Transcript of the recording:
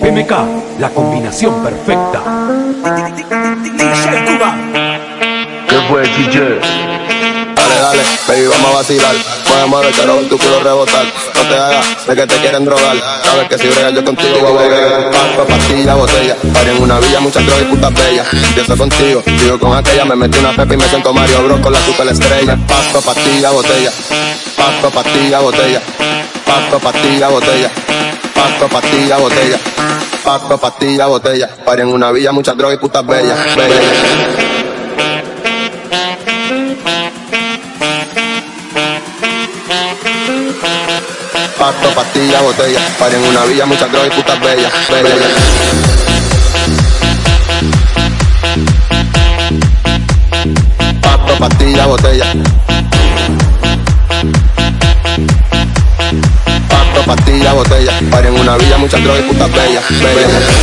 PMK, la combinación perfecta. ¿Qué fue, DJ? Dale, baby, vamos a vacilar. Mueve, mueve, quiero ver tu culo rebotar. No te hagas, de que te quieren drogar. Sabes que si brega yo contigo voy a beber. Paso, pastilla, botella. Pari en una villa, muchas drogas y putas bellas. Empiezo contigo, sigo con aquella. Me metí una pepa y me siento Mario Bros con la super estrella. Paso, pastilla, botella. Paso, pastilla, botella. Paso, pastilla, botella. Paso, pastilla, botella. Paso, pastilla, botella. Pari en una villa, muchas drogas y putas bellas. bellas. Pasto, pastilla, botella. Paren en una villa, muchas drogas y putas bellas. bellas. Pastilla, botella. Pasto, pastilla, botella. Paren en una villa, muchas drogas y putas bellas. bellas.